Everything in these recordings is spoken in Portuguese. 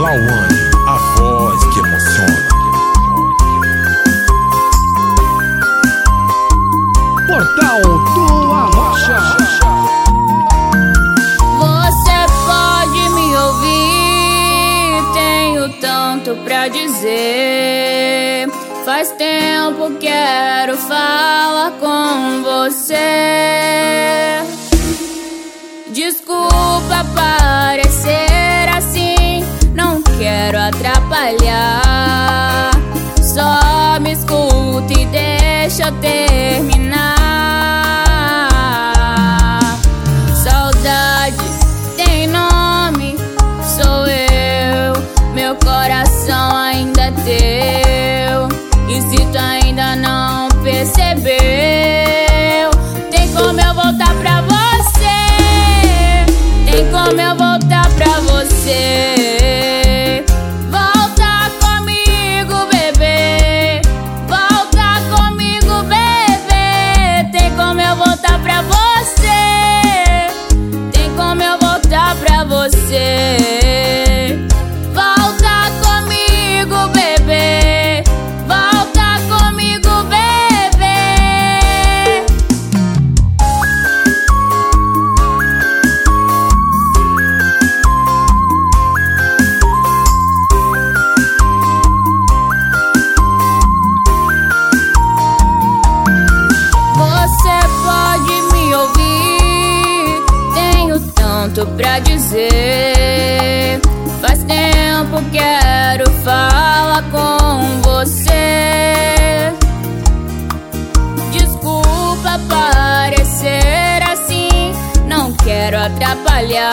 Lauane, a voz que emociona. Portal do Arrocha. Você pode me ouvir, tenho tanto pra dizer. Faz tempo quero falar com você. Desculpa parecer atrapalhar. Só me escuta e deixa eu terminar. Saudade tem nome, sou eu. Meu coração ainda é teu. E se tu ainda não percebeu, Você pode me ouvir, tenho tanto pra dizer. Faz tempo quero falar com você. Desculpa parecer assim, não quero atrapalhar.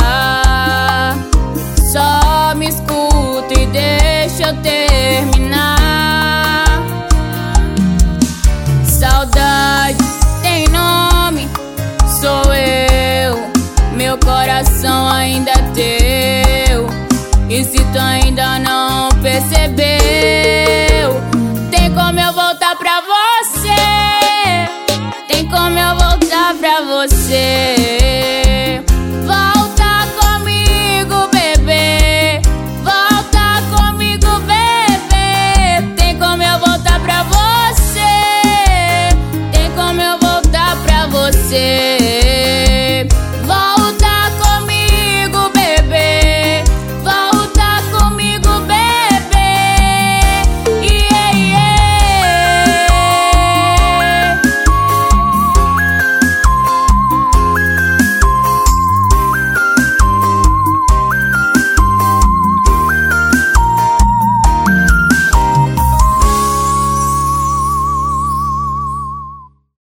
Só me escuta e deixa eu terminar. E se tu ainda não percebeu, tem como eu voltar pra você. Tem como eu voltar pra você.